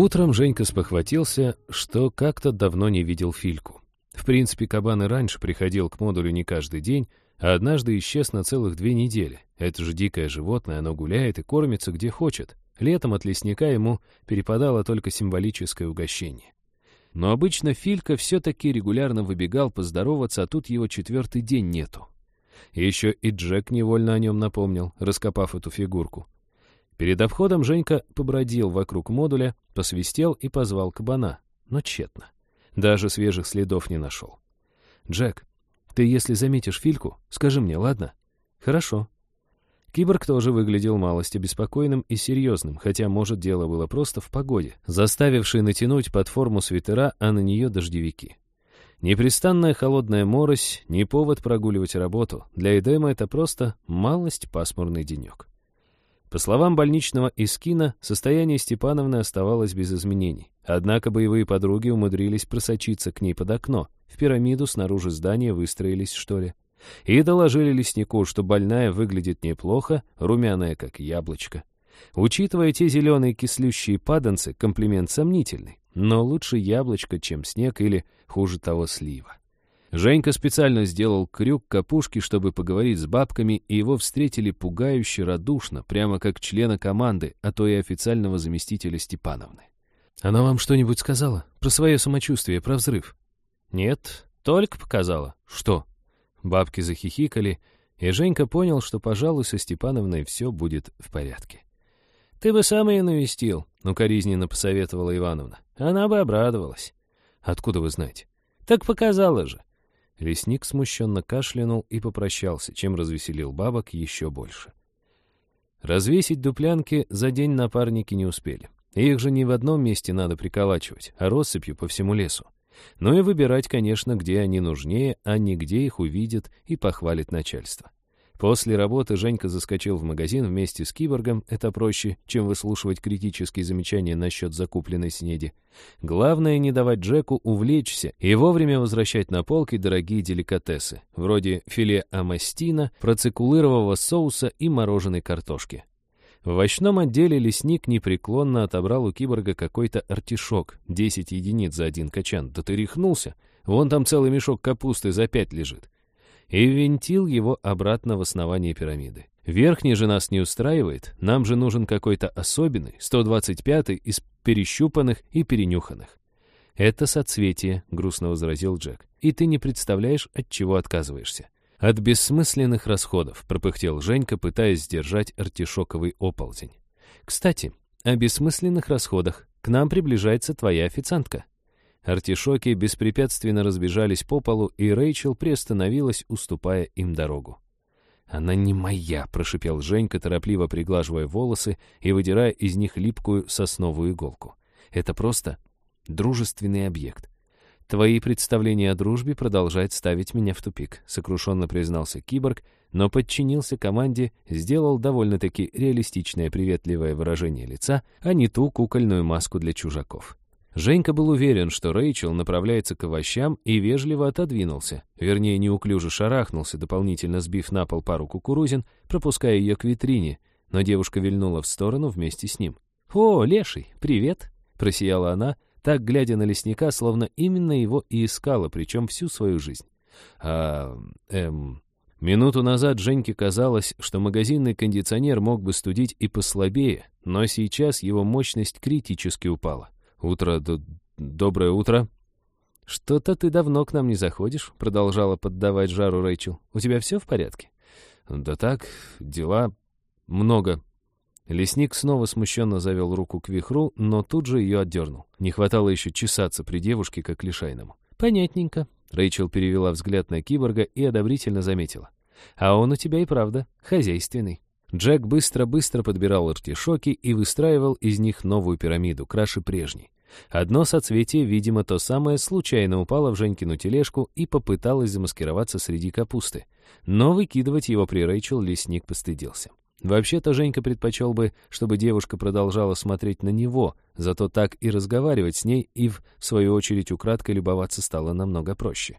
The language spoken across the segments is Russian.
Утром Женька спохватился, что как-то давно не видел Фильку. В принципе, кабан и раньше приходил к модулю не каждый день, а однажды исчез на целых две недели. Это же дикое животное, оно гуляет и кормится где хочет. Летом от лесника ему перепадало только символическое угощение. Но обычно Филька все-таки регулярно выбегал поздороваться, а тут его четвертый день нету. Еще и Джек невольно о нем напомнил, раскопав эту фигурку. Перед обходом Женька побродил вокруг модуля, посвистел и позвал кабана, но тщетно. Даже свежих следов не нашел. «Джек, ты, если заметишь Фильку, скажи мне, ладно?» «Хорошо». Киборг тоже выглядел малость обеспокоенным и серьезным, хотя, может, дело было просто в погоде, заставившей натянуть под форму свитера, а на нее дождевики. Непрестанная холодная морось — не повод прогуливать работу. Для Эдема это просто малость пасмурный денек. По словам больничного Искина, состояние Степановны оставалось без изменений. Однако боевые подруги умудрились просочиться к ней под окно. В пирамиду снаружи здания выстроились, что ли. И доложили леснику, что больная выглядит неплохо, румяная, как яблочко. Учитывая те зеленые кислющие паданцы, комплимент сомнительный. Но лучше яблочко, чем снег или, хуже того, слива. Женька специально сделал крюк к опушке, чтобы поговорить с бабками, и его встретили пугающе радушно, прямо как члена команды, а то и официального заместителя Степановны. «Она вам что-нибудь сказала? Про свое самочувствие, про взрыв?» «Нет, только показала». «Что?» Бабки захихикали, и Женька понял, что, пожалуй, со Степановной все будет в порядке. «Ты бы сам ее навестил», — укоризненно посоветовала Ивановна. «Она бы обрадовалась». «Откуда вы знаете?» «Так показала же. Лесник смущенно кашлянул и попрощался, чем развеселил бабок еще больше. Развесить дуплянки за день напарники не успели. Их же не в одном месте надо приколачивать, а россыпью по всему лесу. Ну и выбирать, конечно, где они нужнее, а не где их увидят и похвалит начальство. После работы Женька заскочил в магазин вместе с киборгом, это проще, чем выслушивать критические замечания насчет закупленной снеди. Главное не давать Джеку увлечься и вовремя возвращать на полки дорогие деликатесы, вроде филе амастина, процикулирового соуса и мороженой картошки. В овощном отделе лесник непреклонно отобрал у киборга какой-то артишок, 10 единиц за один качан. Да ты рехнулся, вон там целый мешок капусты за пять лежит и ввинтил его обратно в основание пирамиды. Верхний же нас не устраивает, нам же нужен какой-то особенный, 125-й из перещупанных и перенюханных. «Это соцветие», — грустно возразил Джек, «и ты не представляешь, от чего отказываешься». «От бессмысленных расходов», — пропыхтел Женька, пытаясь сдержать артишоковый оползень. «Кстати, о бессмысленных расходах. К нам приближается твоя официантка». Артишоки беспрепятственно разбежались по полу, и Рэйчел приостановилась, уступая им дорогу. «Она не моя», — прошипел Женька, торопливо приглаживая волосы и выдирая из них липкую сосновую иголку. «Это просто дружественный объект. Твои представления о дружбе продолжают ставить меня в тупик», — сокрушенно признался киборг, но подчинился команде, сделал довольно-таки реалистичное приветливое выражение лица, а не ту кукольную маску для чужаков. Женька был уверен, что Рэйчел направляется к овощам и вежливо отодвинулся, вернее, неуклюже шарахнулся, дополнительно сбив на пол пару кукурузин, пропуская ее к витрине, но девушка вильнула в сторону вместе с ним. «О, леший, привет!» — просияла она, так глядя на лесника, словно именно его и искала, причем всю свою жизнь. «А... эм...» Минуту назад Женьке казалось, что магазинный кондиционер мог бы студить и послабее, но сейчас его мощность критически упала. «Утро, доброе утро». «Что-то ты давно к нам не заходишь», — продолжала поддавать жару Рэйчел. «У тебя все в порядке?» «Да так, дела много». Лесник снова смущенно завел руку к вихру, но тут же ее отдернул. Не хватало еще чесаться при девушке, как лишайному. «Понятненько». Рэйчел перевела взгляд на киборга и одобрительно заметила. «А он у тебя и правда хозяйственный». Джек быстро-быстро подбирал артишоки и выстраивал из них новую пирамиду, краше прежней. Одно соцветие, видимо, то самое, случайно упало в Женькину тележку и попыталось замаскироваться среди капусты. Но выкидывать его при Рэйчел лесник постыдился. Вообще-то Женька предпочел бы, чтобы девушка продолжала смотреть на него, зато так и разговаривать с ней, и, в свою очередь, украдкой любоваться стало намного проще.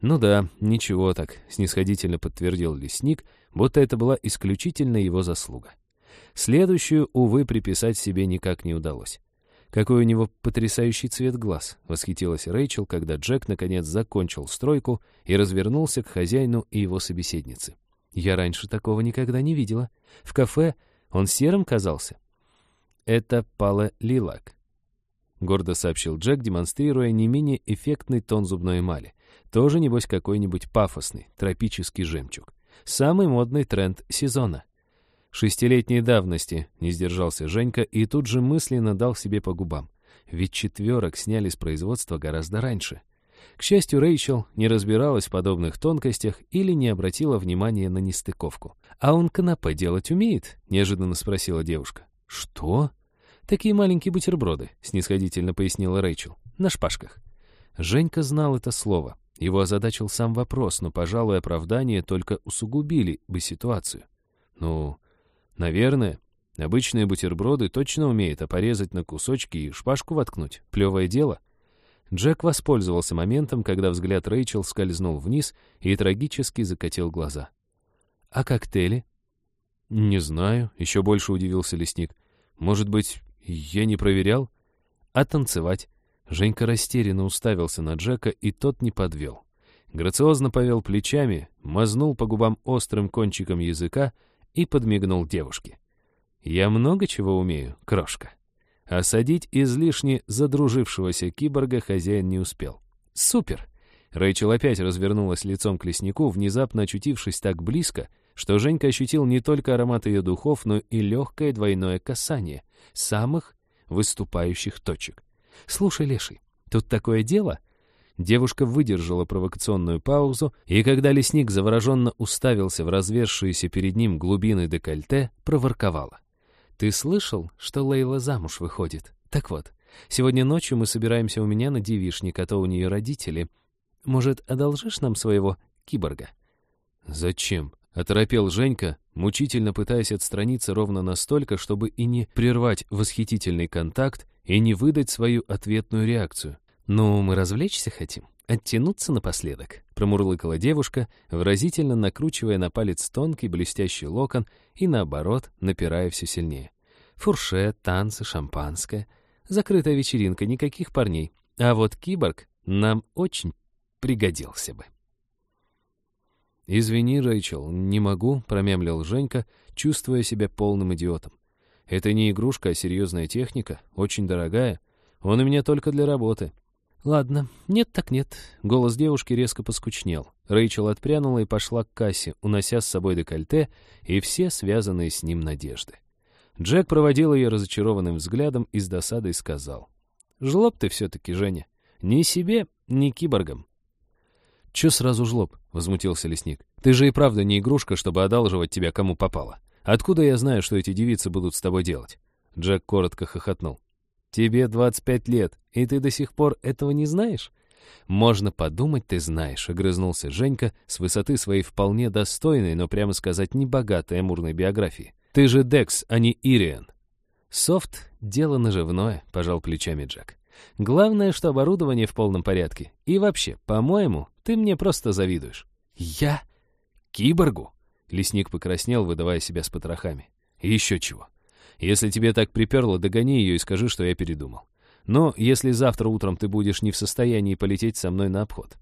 «Ну да, ничего так», — снисходительно подтвердил лесник, будто это была исключительно его заслуга. Следующую, увы, приписать себе никак не удалось. «Какой у него потрясающий цвет глаз!» — восхитилась Рэйчел, когда Джек наконец закончил стройку и развернулся к хозяину и его собеседнице. «Я раньше такого никогда не видела. В кафе он серым казался». «Это Пала Лилак», — гордо сообщил Джек, демонстрируя не менее эффектный тон зубной эмали. Тоже, небось, какой-нибудь пафосный, тропический жемчуг. Самый модный тренд сезона. Шестилетней давности не сдержался Женька и тут же мысленно дал себе по губам. Ведь четверок сняли с производства гораздо раньше. К счастью, Рэйчел не разбиралась в подобных тонкостях или не обратила внимания на нестыковку. «А он канапе делать умеет?» — неожиданно спросила девушка. «Что?» «Такие маленькие бутерброды», — снисходительно пояснила Рэйчел. «На шпажках». Женька знал это слово. Его озадачил сам вопрос, но, пожалуй, оправдания только усугубили бы ситуацию. «Ну, наверное, обычные бутерброды точно умеет, а порезать на кусочки и шпажку воткнуть — плевое дело». Джек воспользовался моментом, когда взгляд Рэйчел скользнул вниз и трагически закатил глаза. «А коктейли?» «Не знаю», — еще больше удивился лесник. «Может быть, я не проверял?» «А танцевать?» Женька растерянно уставился на Джека, и тот не подвел. Грациозно повел плечами, мазнул по губам острым кончиком языка и подмигнул девушке. «Я много чего умею, крошка». Осадить излишне задружившегося киборга хозяин не успел. «Супер!» Рэйчел опять развернулась лицом к леснику, внезапно очутившись так близко, что Женька ощутил не только аромат ее духов, но и легкое двойное касание самых выступающих точек. «Слушай, Леший, тут такое дело...» Девушка выдержала провокационную паузу, и когда лесник завороженно уставился в развершиеся перед ним глубины декольте, проворковала. «Ты слышал, что Лейла замуж выходит? Так вот, сегодня ночью мы собираемся у меня на девишник, а то у нее родители. Может, одолжишь нам своего киборга?» «Зачем?» — оторопел Женька, мучительно пытаясь отстраниться ровно настолько, чтобы и не прервать восхитительный контакт, и не выдать свою ответную реакцию. «Ну, мы развлечься хотим, оттянуться напоследок», — промурлыкала девушка, выразительно накручивая на палец тонкий блестящий локон и, наоборот, напирая все сильнее. «Фуршет, танцы, шампанское. Закрытая вечеринка, никаких парней. А вот киборг нам очень пригодился бы». «Извини, Рэйчел, не могу», — промямлил Женька, чувствуя себя полным идиотом. Это не игрушка, а серьезная техника, очень дорогая. Он у меня только для работы». «Ладно, нет так нет». Голос девушки резко поскучнел. Рэйчел отпрянула и пошла к кассе, унося с собой декольте и все связанные с ним надежды. Джек проводил ее разочарованным взглядом и с досадой сказал. «Жлоб ты все-таки, Женя. Ни себе, ни киборгам». «Че сразу жлоб?» — возмутился лесник. «Ты же и правда не игрушка, чтобы одалживать тебя кому попало. Откуда я знаю, что эти девицы будут с тобой делать?» Джек коротко хохотнул. «Тебе 25 лет, и ты до сих пор этого не знаешь?» «Можно подумать, ты знаешь», — огрызнулся Женька с высоты своей вполне достойной, но, прямо сказать, небогатой амурной биографии. «Ты же Декс, а не Ириан». «Софт — дело наживное», — пожал плечами Джек. «Главное, что оборудование в полном порядке. И вообще, по-моему, ты мне просто завидуешь». «Я? Киборгу?» Лесник покраснел, выдавая себя с потрохами. «И еще чего. Если тебе так приперло, догони ее и скажи, что я передумал. Но если завтра утром ты будешь не в состоянии полететь со мной на обход».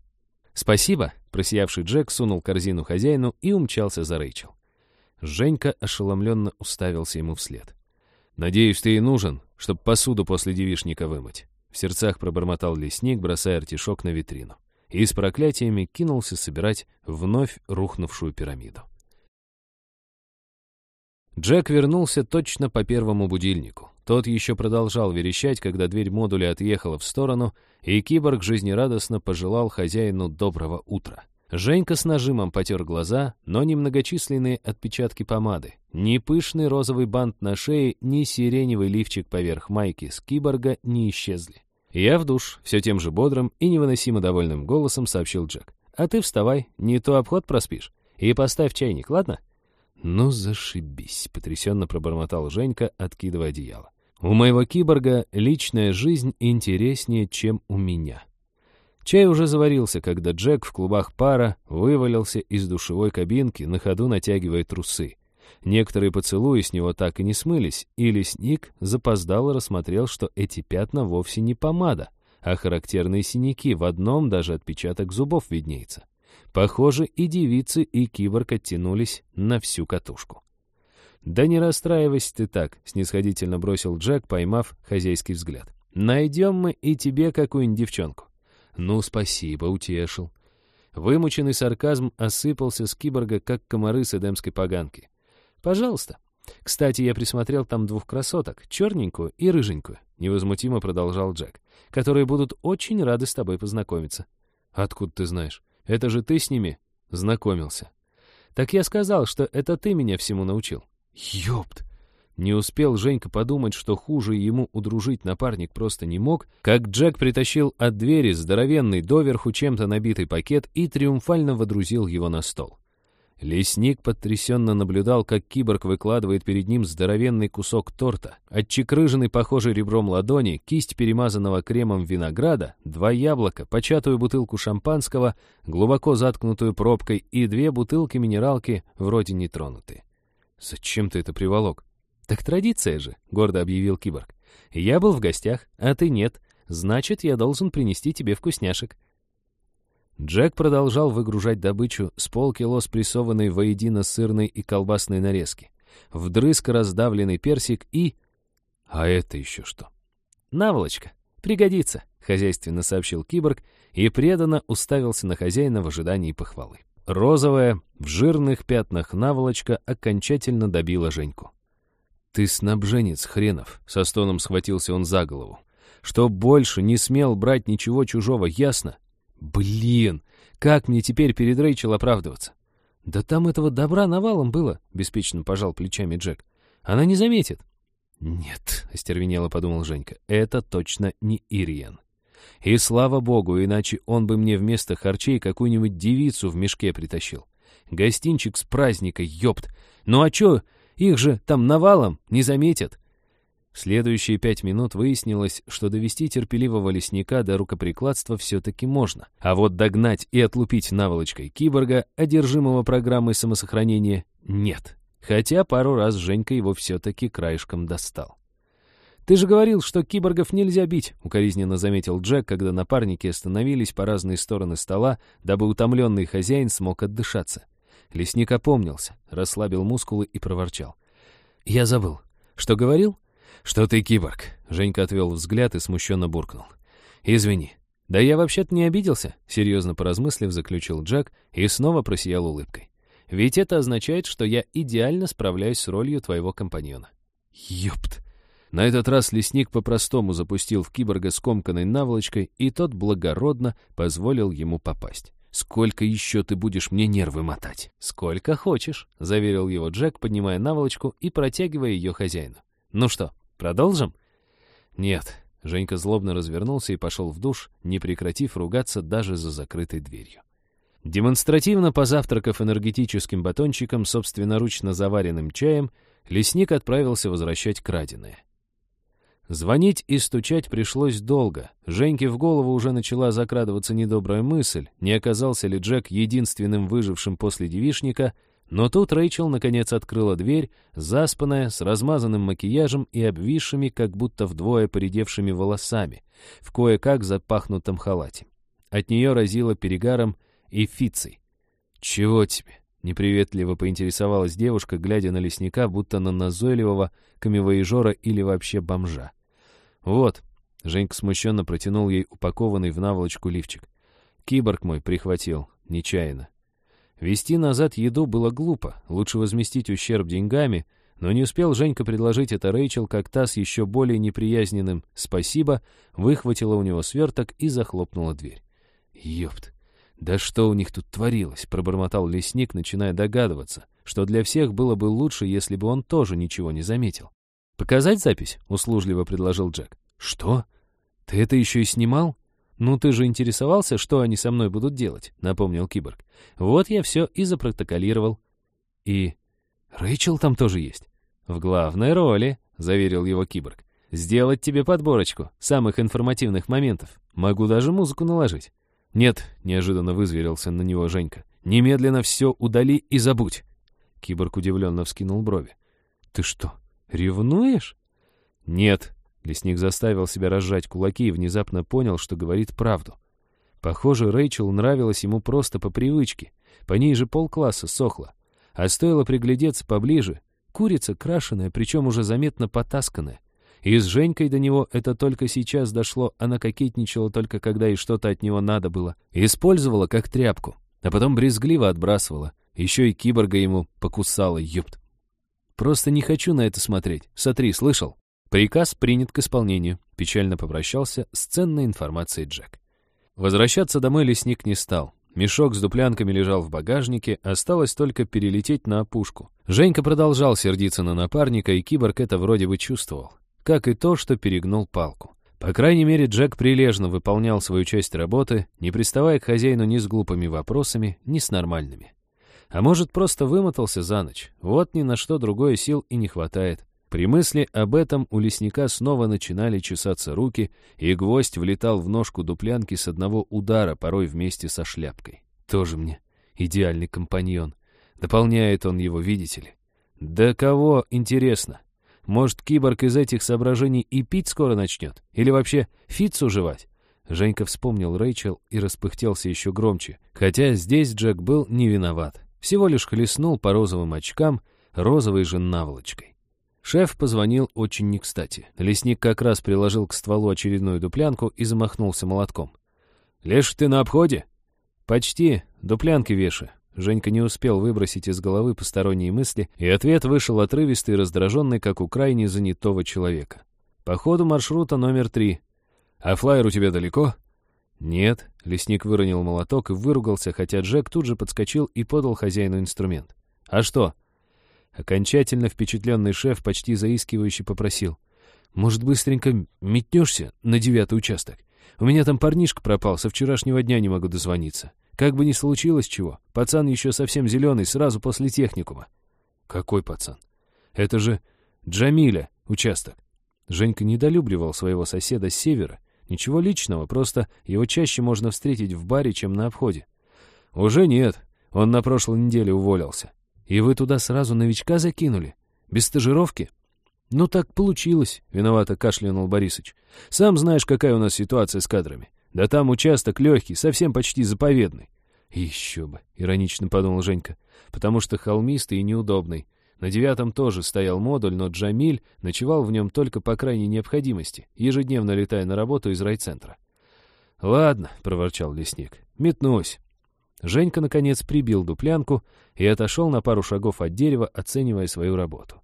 «Спасибо», — просиявший Джек сунул корзину хозяину и умчался за Рэйчел. Женька ошеломленно уставился ему вслед. «Надеюсь, ты и нужен, чтобы посуду после девишника вымыть», — в сердцах пробормотал лесник, бросая артишок на витрину. И с проклятиями кинулся собирать вновь рухнувшую пирамиду. Джек вернулся точно по первому будильнику. Тот еще продолжал верещать, когда дверь модуля отъехала в сторону, и киборг жизнерадостно пожелал хозяину доброго утра. Женька с нажимом потер глаза, но ни многочисленные отпечатки помады, ни пышный розовый бант на шее, ни сиреневый лифчик поверх майки с киборга не исчезли. «Я в душ», — все тем же бодрым и невыносимо довольным голосом сообщил Джек. «А ты вставай, не то обход проспишь. И поставь чайник, ладно?» «Ну, зашибись», — потрясенно пробормотал Женька, откидывая одеяло. «У моего киборга личная жизнь интереснее, чем у меня». Чай уже заварился, когда Джек в клубах пара вывалился из душевой кабинки, на ходу натягивая трусы. Некоторые поцелуи с него так и не смылись, и лесник запоздало рассмотрел, что эти пятна вовсе не помада, а характерные синяки, в одном даже отпечаток зубов виднеется. Похоже, и девицы, и киборг оттянулись на всю катушку. «Да не расстраивайся ты так», — снисходительно бросил Джек, поймав хозяйский взгляд. «Найдем мы и тебе какую-нибудь девчонку». «Ну, спасибо, утешил». Вымученный сарказм осыпался с киборга, как комары с эдемской поганки. «Пожалуйста. Кстати, я присмотрел там двух красоток, черненькую и рыженькую», — невозмутимо продолжал Джек, «которые будут очень рады с тобой познакомиться». «Откуда ты знаешь? Это же ты с ними знакомился». «Так я сказал, что это ты меня всему научил». «Ёпт!» Не успел Женька подумать, что хуже ему удружить напарник просто не мог, как Джек притащил от двери здоровенный доверху чем-то набитый пакет и триумфально водрузил его на стол. Лесник потрясенно наблюдал, как киборг выкладывает перед ним здоровенный кусок торта, отчекрыженный, похожий ребром ладони, кисть перемазанного кремом винограда, два яблока, початую бутылку шампанского, глубоко заткнутую пробкой и две бутылки минералки вроде нетронутые. «Зачем ты это приволок?» «Так традиция же», — гордо объявил киборг. «Я был в гостях, а ты нет. Значит, я должен принести тебе вкусняшек». Джек продолжал выгружать добычу с полкило спрессованной воедино сырной и колбасной нарезки, вдрызг раздавленный персик и... А это еще что? «Наволочка. Пригодится», — хозяйственно сообщил киборг и преданно уставился на хозяина в ожидании похвалы. Розовая, в жирных пятнах наволочка окончательно добила Женьку. «Ты снабженец хренов!» — со стоном схватился он за голову. «Что больше не смел брать ничего чужого, ясно? Блин, как мне теперь перед Рэйчел оправдываться?» «Да там этого добра навалом было», — беспечно пожал плечами Джек. «Она не заметит». «Нет», — остервенело подумал Женька, — «это точно не Ириен». И слава богу, иначе он бы мне вместо харчей какую-нибудь девицу в мешке притащил. Гостинчик с праздника, ёпт. Ну а чё, их же там навалом не заметят. В следующие пять минут выяснилось, что довести терпеливого лесника до рукоприкладства все-таки можно. А вот догнать и отлупить наволочкой киборга, одержимого программой самосохранения, нет. Хотя пару раз Женька его все-таки краешком достал. «Ты же говорил, что киборгов нельзя бить», — укоризненно заметил Джек, когда напарники остановились по разные стороны стола, дабы утомленный хозяин смог отдышаться. Лесник опомнился, расслабил мускулы и проворчал. «Я забыл. Что говорил?» «Что ты киборг?» — Женька отвел взгляд и смущенно буркнул. «Извини». «Да я вообще-то не обиделся», — серьезно поразмыслив, заключил Джек и снова просиял улыбкой. «Ведь это означает, что я идеально справляюсь с ролью твоего компаньона». «Ёпт!» На этот раз лесник по-простому запустил в киборга скомканной наволочкой, и тот благородно позволил ему попасть. «Сколько еще ты будешь мне нервы мотать?» «Сколько хочешь», — заверил его Джек, поднимая наволочку и протягивая ее хозяину. «Ну что, продолжим?» «Нет». Женька злобно развернулся и пошел в душ, не прекратив ругаться даже за закрытой дверью. Демонстративно позавтракав энергетическим батончиком, собственноручно заваренным чаем, лесник отправился возвращать краденое. Звонить и стучать пришлось долго. Женьке в голову уже начала закрадываться недобрая мысль, не оказался ли Джек единственным выжившим после девишника, но тут Рэйчел наконец открыла дверь, заспанная, с размазанным макияжем и обвисшими, как будто вдвое поредевшими волосами, в кое-как запахнутом халате. От нее разило перегаром и фицей. «Чего тебе?» — неприветливо поинтересовалась девушка, глядя на лесника, будто на назойливого камевоежора или вообще бомжа. «Вот», — Женька смущенно протянул ей упакованный в наволочку лифчик. «Киборг мой прихватил, нечаянно». Вести назад еду было глупо, лучше возместить ущерб деньгами, но не успел Женька предложить это Рэйчел, как та с еще более неприязненным «спасибо» выхватила у него сверток и захлопнула дверь. «Ёпт! Да что у них тут творилось?» — пробормотал лесник, начиная догадываться, что для всех было бы лучше, если бы он тоже ничего не заметил. «Показать запись?» — услужливо предложил Джек. «Что? Ты это еще и снимал?» «Ну, ты же интересовался, что они со мной будут делать», — напомнил киборг. «Вот я все и запротоколировал». «И Рэйчел там тоже есть?» «В главной роли», — заверил его киборг. «Сделать тебе подборочку самых информативных моментов. Могу даже музыку наложить». «Нет», — неожиданно вызверился на него Женька. «Немедленно все удали и забудь». Киборг удивленно вскинул брови. «Ты что, ревнуешь?» «Нет», — лесник заставил себя разжать кулаки и внезапно понял, что говорит правду. Похоже, Рэйчел нравилась ему просто по привычке. По ней же полкласса сохла. А стоило приглядеться поближе. Курица крашеная, причем уже заметно потасканная. И с Женькой до него это только сейчас дошло, она кокетничала только когда ей что-то от него надо было. Использовала как тряпку, а потом брезгливо отбрасывала. Еще и киборга ему покусала, ёпт. Просто не хочу на это смотреть. Сотри, слышал? Приказ принят к исполнению. Печально попрощался с ценной информацией Джек. Возвращаться домой лесник не стал. Мешок с дуплянками лежал в багажнике, осталось только перелететь на опушку. Женька продолжал сердиться на напарника, и киборг это вроде бы чувствовал как и то, что перегнул палку. По крайней мере, Джек прилежно выполнял свою часть работы, не приставая к хозяину ни с глупыми вопросами, ни с нормальными. А может, просто вымотался за ночь. Вот ни на что другое сил и не хватает. При мысли об этом у лесника снова начинали чесаться руки, и гвоздь влетал в ножку дуплянки с одного удара, порой вместе со шляпкой. Тоже мне идеальный компаньон. Дополняет он его, видите ли. Да кого, интересно? Может, киборг из этих соображений и пить скоро начнет? Или вообще фицу жевать? Женька вспомнил Рэйчел и распыхтелся еще громче. Хотя здесь Джек был не виноват. Всего лишь хлестнул по розовым очкам розовой же наволочкой. Шеф позвонил очень не кстати. Лесник как раз приложил к стволу очередную дуплянку и замахнулся молотком. «Леш, ты на обходе?» «Почти. Дуплянки вешаю. Женька не успел выбросить из головы посторонние мысли, и ответ вышел отрывистый и раздраженный, как у крайне занятого человека. «По ходу маршрута номер три. А флайер у тебя далеко?» «Нет», — лесник выронил молоток и выругался, хотя Джек тут же подскочил и подал хозяину инструмент. «А что?» Окончательно впечатленный шеф почти заискивающе попросил. «Может, быстренько метнешься на девятый участок? У меня там парнишка пропал, со вчерашнего дня не могу дозвониться. Как бы ни случилось чего, пацан еще совсем зеленый, сразу после техникума. Какой пацан? Это же Джамиля, участок. Женька недолюбливал своего соседа с севера. Ничего личного, просто его чаще можно встретить в баре, чем на обходе. Уже нет, он на прошлой неделе уволился. И вы туда сразу новичка закинули? Без стажировки? Ну так получилось, виновато кашлянул Борисыч. Сам знаешь, какая у нас ситуация с кадрами. Да там участок легкий, совсем почти заповедный. Еще бы, иронично подумал Женька, потому что холмистый и неудобный. На девятом тоже стоял модуль, но Джамиль ночевал в нем только по крайней необходимости, ежедневно летая на работу из райцентра. «Ладно», — проворчал лесник, — «метнусь». Женька, наконец, прибил дуплянку и отошел на пару шагов от дерева, оценивая свою работу.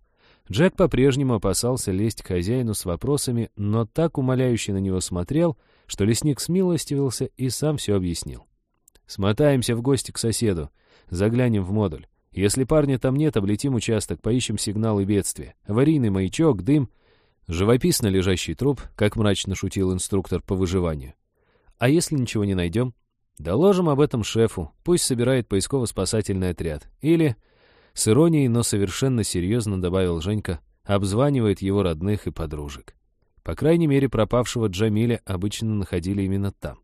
Джек по-прежнему опасался лезть к хозяину с вопросами, но так умоляюще на него смотрел, что лесник смилостивился и сам все объяснил. «Смотаемся в гости к соседу, заглянем в модуль. Если парня там нет, облетим участок, поищем сигналы бедствия. Аварийный маячок, дым, живописно лежащий труп, как мрачно шутил инструктор по выживанию. А если ничего не найдем? Доложим об этом шефу, пусть собирает поисково-спасательный отряд. Или, с иронией, но совершенно серьезно добавил Женька, обзванивает его родных и подружек. По крайней мере, пропавшего Джамиля обычно находили именно там.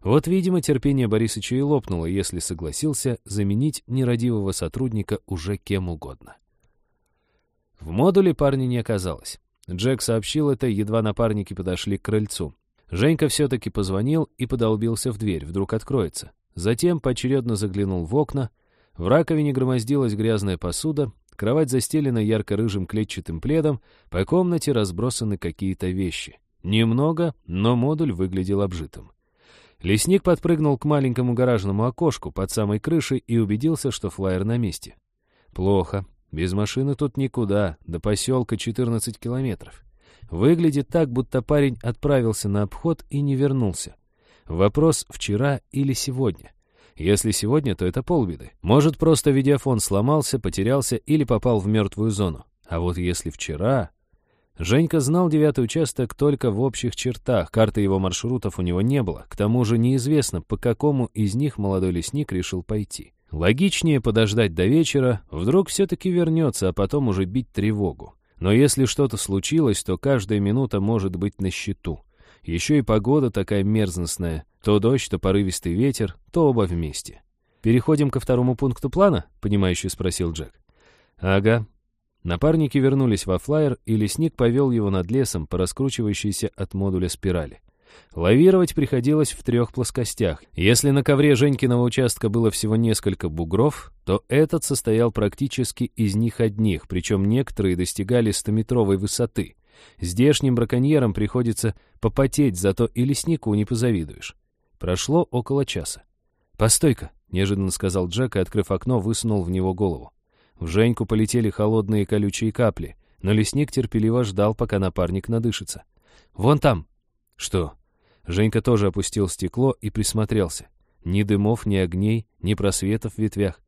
Вот, видимо, терпение Борисыча и лопнуло, если согласился заменить нерадивого сотрудника уже кем угодно. В модуле парня не оказалось. Джек сообщил это, едва напарники подошли к крыльцу. Женька все-таки позвонил и подолбился в дверь, вдруг откроется. Затем поочередно заглянул в окна. В раковине громоздилась грязная посуда, Кровать застелена ярко-рыжим клетчатым пледом, по комнате разбросаны какие-то вещи. Немного, но модуль выглядел обжитым. Лесник подпрыгнул к маленькому гаражному окошку под самой крышей и убедился, что флайер на месте. Плохо. Без машины тут никуда, до поселка 14 километров. Выглядит так, будто парень отправился на обход и не вернулся. Вопрос вчера или сегодня. Если сегодня, то это полбеды. Может, просто видеофон сломался, потерялся или попал в мертвую зону. А вот если вчера... Женька знал девятый участок только в общих чертах, карты его маршрутов у него не было, к тому же неизвестно, по какому из них молодой лесник решил пойти. Логичнее подождать до вечера, вдруг все-таки вернется, а потом уже бить тревогу. Но если что-то случилось, то каждая минута может быть на счету. Еще и погода такая мерзностная. То дождь, то порывистый ветер, то оба вместе. «Переходим ко второму пункту плана?» — понимающе спросил Джек. Ага. Напарники вернулись во флайер, и лесник повел его над лесом по раскручивающейся от модуля спирали. Лавировать приходилось в трех плоскостях. Если на ковре Женькиного участка было всего несколько бугров, то этот состоял практически из них одних, причем некоторые достигали стометровой высоты. Здешним браконьерам приходится попотеть, зато и леснику не позавидуешь. Прошло около часа. «Постой-ка», — неожиданно сказал Джек и, открыв окно, высунул в него голову. В Женьку полетели холодные колючие капли, но лесник терпеливо ждал, пока напарник надышится. «Вон там!» «Что?» Женька тоже опустил стекло и присмотрелся. Ни дымов, ни огней, ни просветов в ветвях.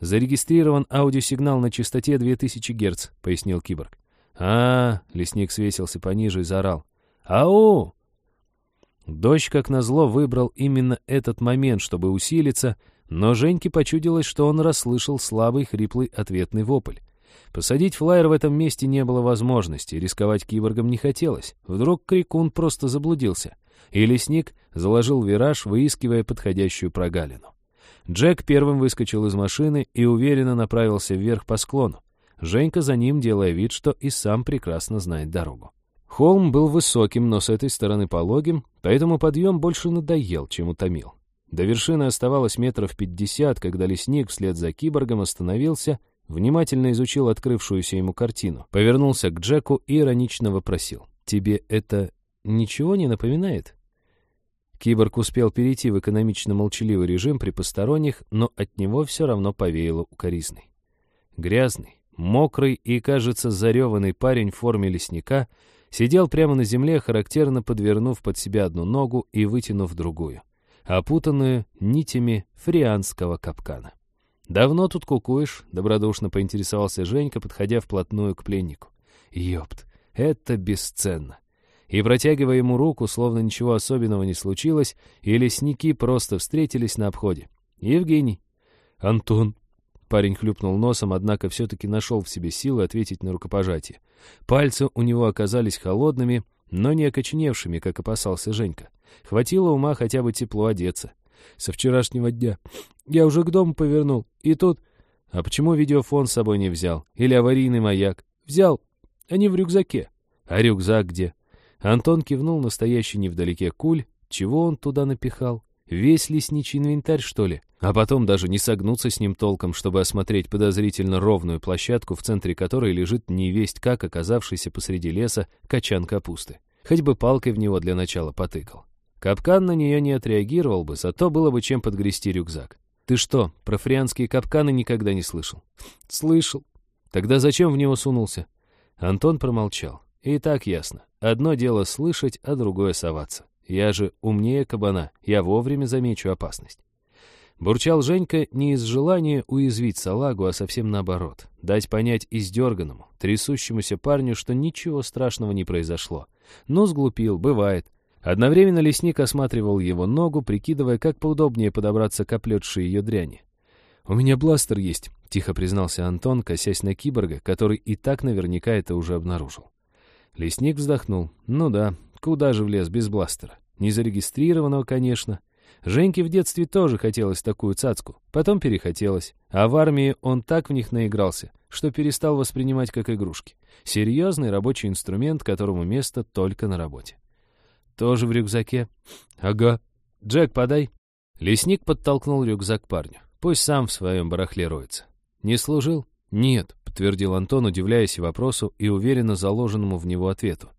«Зарегистрирован аудиосигнал на частоте 2000 Гц», — пояснил киборг. а, -а, -а лесник свесился пониже и заорал. «Ау!» Дождь, как назло, выбрал именно этот момент, чтобы усилиться, но Женьке почудилось, что он расслышал слабый хриплый ответный вопль. Посадить флайер в этом месте не было возможности, рисковать киборгом не хотелось. Вдруг крикун просто заблудился и лесник заложил вираж, выискивая подходящую прогалину. Джек первым выскочил из машины и уверенно направился вверх по склону. Женька за ним, делая вид, что и сам прекрасно знает дорогу. Холм был высоким, но с этой стороны пологим, поэтому подъем больше надоел, чем утомил. До вершины оставалось метров пятьдесят, когда лесник вслед за киборгом остановился, внимательно изучил открывшуюся ему картину, повернулся к Джеку и иронично вопросил. «Тебе это ничего не напоминает?» Киборг успел перейти в экономично-молчаливый режим при посторонних, но от него все равно повеяло укоризной. Грязный, мокрый и, кажется, зареванный парень в форме лесника сидел прямо на земле, характерно подвернув под себя одну ногу и вытянув другую, опутанную нитями фрианского капкана. «Давно тут кукуешь?» — добродушно поинтересовался Женька, подходя вплотную к пленнику. «Ёпт, это бесценно!» И, протягивая ему руку, словно ничего особенного не случилось, и лесники просто встретились на обходе. «Евгений». «Антон». Парень хлюпнул носом, однако все-таки нашел в себе силы ответить на рукопожатие. Пальцы у него оказались холодными, но не окоченевшими, как опасался Женька. Хватило ума хотя бы тепло одеться. Со вчерашнего дня. Я уже к дому повернул, и тут... А почему видеофон с собой не взял? Или аварийный маяк? Взял. Они в рюкзаке. А рюкзак где? Антон кивнул настоящий невдалеке куль. Чего он туда напихал? Весь лесничий инвентарь, что ли? А потом даже не согнуться с ним толком, чтобы осмотреть подозрительно ровную площадку, в центре которой лежит невесть как оказавшийся посреди леса качан капусты. Хоть бы палкой в него для начала потыкал. Капкан на нее не отреагировал бы, зато было бы чем подгрести рюкзак. «Ты что, про фрианские капканы никогда не слышал?» «Слышал». «Тогда зачем в него сунулся?» Антон промолчал. И так ясно. Одно дело слышать, а другое соваться. Я же умнее кабана, я вовремя замечу опасность. Бурчал Женька не из желания уязвить салагу, а совсем наоборот. Дать понять издерганному, трясущемуся парню, что ничего страшного не произошло. Но сглупил, бывает. Одновременно лесник осматривал его ногу, прикидывая, как поудобнее подобраться к оплетшей ее дряни. «У меня бластер есть», — тихо признался Антон, косясь на киборга, который и так наверняка это уже обнаружил. Лесник вздохнул. Ну да, куда же в лес без бластера? Незарегистрированного, конечно. Женьке в детстве тоже хотелось такую цацку, потом перехотелось. А в армии он так в них наигрался, что перестал воспринимать как игрушки. Серьезный рабочий инструмент, которому место только на работе. Тоже в рюкзаке? Ага. Джек, подай. Лесник подтолкнул рюкзак парню. Пусть сам в своем барахле роется. Не служил? Нет подтвердил Антон, удивляясь вопросу и уверенно заложенному в него ответу.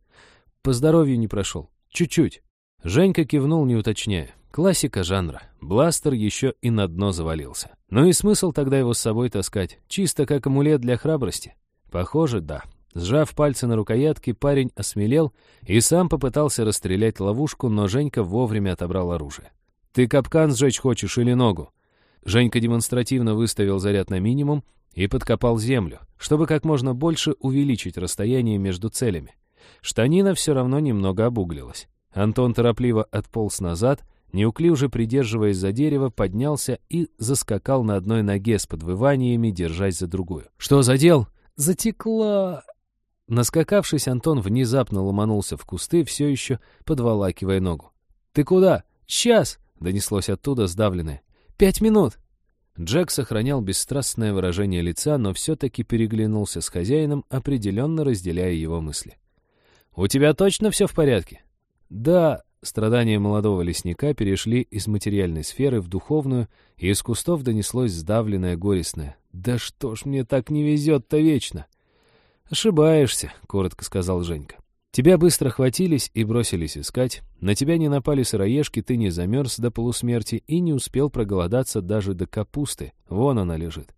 «По здоровью не прошел. Чуть-чуть». Женька кивнул, не уточняя. Классика жанра. Бластер еще и на дно завалился. Ну и смысл тогда его с собой таскать? Чисто как амулет для храбрости? Похоже, да. Сжав пальцы на рукоятке, парень осмелел и сам попытался расстрелять ловушку, но Женька вовремя отобрал оружие. «Ты капкан сжечь хочешь или ногу?» Женька демонстративно выставил заряд на минимум и подкопал землю, чтобы как можно больше увеличить расстояние между целями. Штанина все равно немного обуглилась. Антон торопливо отполз назад, неуклюже придерживаясь за дерево, поднялся и заскакал на одной ноге с подвываниями, держась за другую. «Что задел?» «Затекла!» Наскакавшись, Антон внезапно ломанулся в кусты, все еще подволакивая ногу. «Ты куда?» «Сейчас!» — донеслось оттуда сдавленное. «Пять минут!» Джек сохранял бесстрастное выражение лица, но все-таки переглянулся с хозяином, определенно разделяя его мысли. «У тебя точно все в порядке?» «Да», страдания молодого лесника перешли из материальной сферы в духовную, и из кустов донеслось сдавленное горестное. «Да что ж мне так не везет-то вечно?» «Ошибаешься», — коротко сказал Женька. Тебя быстро хватились и бросились искать, на тебя не напали сыроежки, ты не замерз до полусмерти и не успел проголодаться даже до капусты, вон она лежит.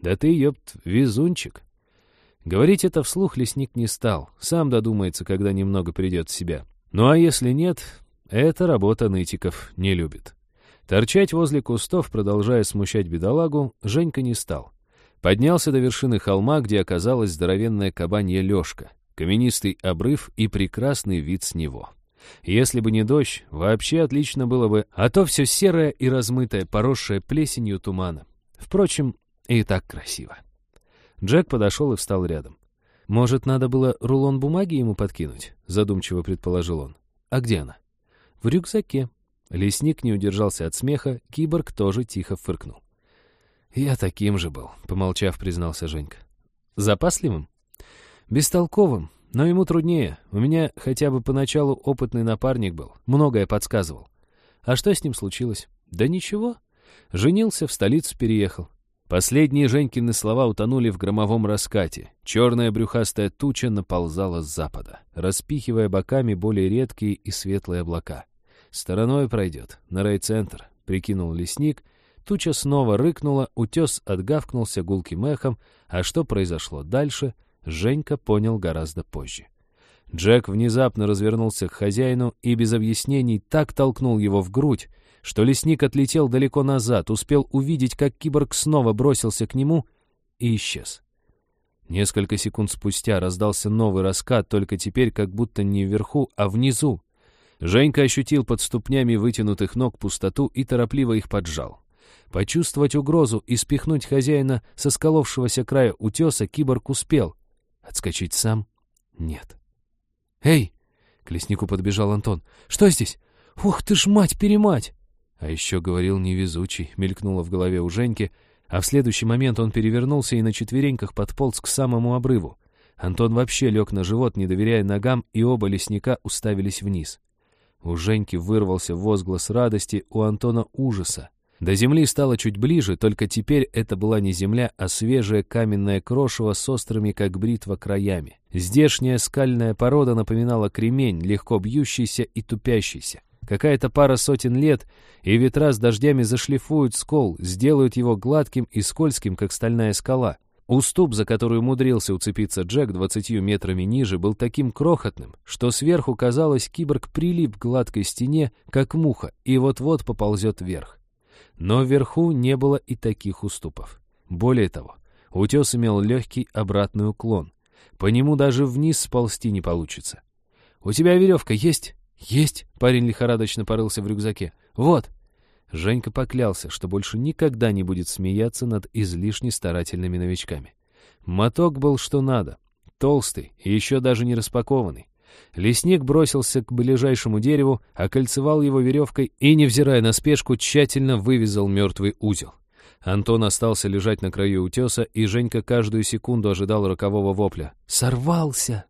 Да ты, ёпт, везунчик. Говорить это вслух лесник не стал, сам додумается, когда немного придет в себя. Ну а если нет, эта работа нытиков не любит. Торчать возле кустов, продолжая смущать бедолагу, Женька не стал. Поднялся до вершины холма, где оказалась здоровенная кабанья лёжка каменистый обрыв и прекрасный вид с него. Если бы не дождь, вообще отлично было бы, а то все серое и размытое, поросшее плесенью тумана. Впрочем, и так красиво. Джек подошел и встал рядом. «Может, надо было рулон бумаги ему подкинуть?» — задумчиво предположил он. «А где она?» «В рюкзаке». Лесник не удержался от смеха, киборг тоже тихо фыркнул. «Я таким же был», — помолчав, признался Женька. «Запасливым?» Бестолковым, но ему труднее. У меня хотя бы поначалу опытный напарник был, многое подсказывал. А что с ним случилось? Да ничего. Женился, в столицу переехал. Последние Женькины слова утонули в громовом раскате. Черная брюхастая туча наползала с запада, распихивая боками более редкие и светлые облака. «Стороной пройдет, на райцентр», — прикинул лесник. Туча снова рыкнула, утес отгавкнулся гулким эхом, а что произошло дальше — Женька понял гораздо позже. Джек внезапно развернулся к хозяину и без объяснений так толкнул его в грудь, что лесник отлетел далеко назад, успел увидеть, как киборг снова бросился к нему и исчез. Несколько секунд спустя раздался новый раскат, только теперь как будто не вверху, а внизу. Женька ощутил под ступнями вытянутых ног пустоту и торопливо их поджал. Почувствовать угрозу и спихнуть хозяина со сколовшегося края утеса киборг успел — Отскочить сам? Нет. «Эй!» — к леснику подбежал Антон. «Что здесь? Ух ты ж, мать-перемать!» А еще говорил невезучий, мелькнуло в голове у Женьки, а в следующий момент он перевернулся и на четвереньках подполз к самому обрыву. Антон вообще лег на живот, не доверяя ногам, и оба лесника уставились вниз. У Женьки вырвался возглас радости, у Антона ужаса. До земли стало чуть ближе, только теперь это была не земля, а свежее каменное крошево с острыми, как бритва, краями. Здешняя скальная порода напоминала кремень, легко бьющийся и тупящийся. Какая-то пара сотен лет, и ветра с дождями зашлифуют скол, сделают его гладким и скользким, как стальная скала. Уступ, за который умудрился уцепиться Джек двадцатью метрами ниже, был таким крохотным, что сверху, казалось, киборг прилип к гладкой стене, как муха, и вот-вот поползет вверх. Но вверху не было и таких уступов. Более того, утес имел легкий обратный уклон. По нему даже вниз сползти не получится. «У тебя веревка есть?» «Есть!» — парень лихорадочно порылся в рюкзаке. «Вот!» Женька поклялся, что больше никогда не будет смеяться над излишне старательными новичками. Моток был что надо. Толстый и еще даже не распакованный. Лесник бросился к ближайшему дереву, окольцевал его веревкой и, невзирая на спешку, тщательно вывязал мертвый узел. Антон остался лежать на краю утеса, и Женька каждую секунду ожидал рокового вопля. «Сорвался!»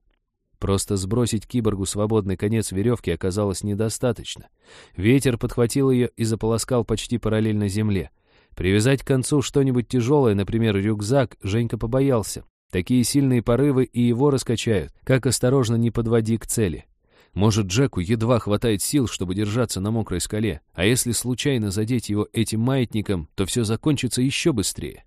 Просто сбросить киборгу свободный конец веревки оказалось недостаточно. Ветер подхватил ее и заполоскал почти параллельно земле. Привязать к концу что-нибудь тяжелое, например, рюкзак, Женька побоялся. Такие сильные порывы и его раскачают, как осторожно не подводи к цели. Может, Джеку едва хватает сил, чтобы держаться на мокрой скале, а если случайно задеть его этим маятником, то все закончится еще быстрее.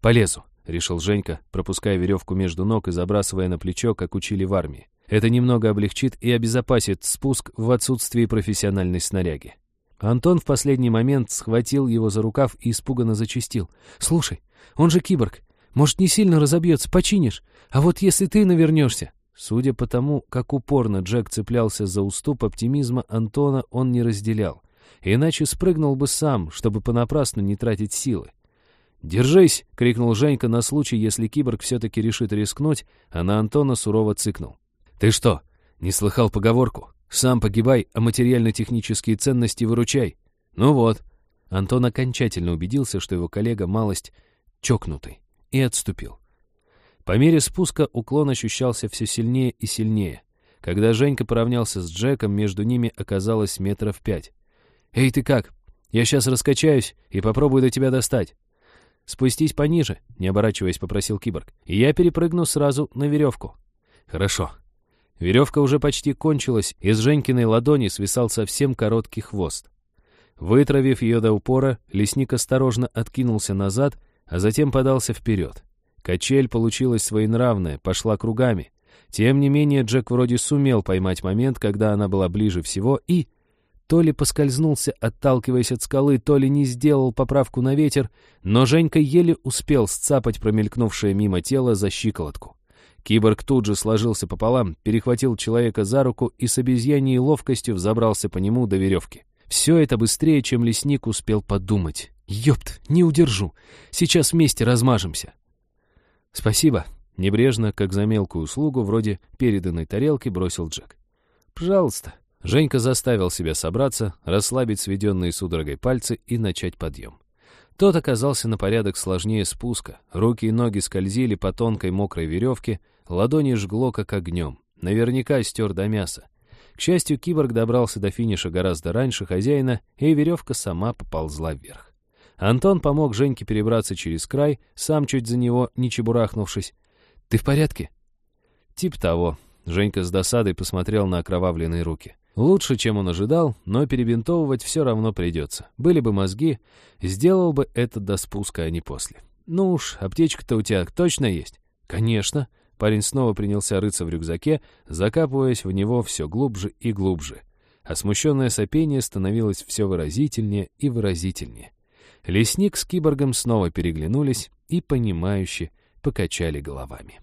«Полезу», — решил Женька, пропуская веревку между ног и забрасывая на плечо, как учили в армии. Это немного облегчит и обезопасит спуск в отсутствии профессиональной снаряги. Антон в последний момент схватил его за рукав и испуганно зачистил. «Слушай, он же киборг. Может, не сильно разобьется, починишь. А вот если ты навернешься...» Судя по тому, как упорно Джек цеплялся за уступ оптимизма Антона, он не разделял. Иначе спрыгнул бы сам, чтобы понапрасну не тратить силы. «Держись!» — крикнул Женька на случай, если киборг все-таки решит рискнуть, а на Антона сурово цыкнул. «Ты что, не слыхал поговорку? Сам погибай, а материально-технические ценности выручай. Ну вот». Антон окончательно убедился, что его коллега малость чокнутый, и отступил. По мере спуска уклон ощущался все сильнее и сильнее. Когда Женька поравнялся с Джеком, между ними оказалось метров пять. «Эй, ты как? Я сейчас раскачаюсь и попробую до тебя достать». «Спустись пониже», — не оборачиваясь, попросил киборг. «И я перепрыгну сразу на веревку». «Хорошо». Веревка уже почти кончилась, из Женькиной ладони свисал совсем короткий хвост. Вытравив ее до упора, лесник осторожно откинулся назад, а затем подался вперед. Качель получилась своенравная, пошла кругами. Тем не менее, Джек вроде сумел поймать момент, когда она была ближе всего, и... То ли поскользнулся, отталкиваясь от скалы, то ли не сделал поправку на ветер, но Женька еле успел сцапать промелькнувшее мимо тело за щиколотку. Киборг тут же сложился пополам, перехватил человека за руку и с обезьяньей ловкостью взобрался по нему до веревки. Все это быстрее, чем лесник успел подумать. «Ёпт, не удержу. Сейчас вместе размажемся». «Спасибо», — небрежно, как за мелкую услугу, вроде переданной тарелки, бросил Джек. «Пожалуйста». Женька заставил себя собраться, расслабить сведенные судорогой пальцы и начать подъем. Тот оказался на порядок сложнее спуска. Руки и ноги скользили по тонкой мокрой веревке, ладони жгло как огнем. Наверняка стер до мяса. К счастью, киборг добрался до финиша гораздо раньше хозяина, и веревка сама поползла вверх. Антон помог Женьке перебраться через край, сам чуть за него, не чебурахнувшись. «Ты в порядке?» «Тип того». Женька с досадой посмотрел на окровавленные руки. Лучше, чем он ожидал, но перебинтовывать все равно придется. Были бы мозги, сделал бы это до спуска, а не после. «Ну уж, аптечка-то у тебя точно есть?» «Конечно». Парень снова принялся рыться в рюкзаке, закапываясь в него все глубже и глубже. А смущенное сопение становилось все выразительнее и выразительнее. Лесник с киборгом снова переглянулись и, понимающе, покачали головами.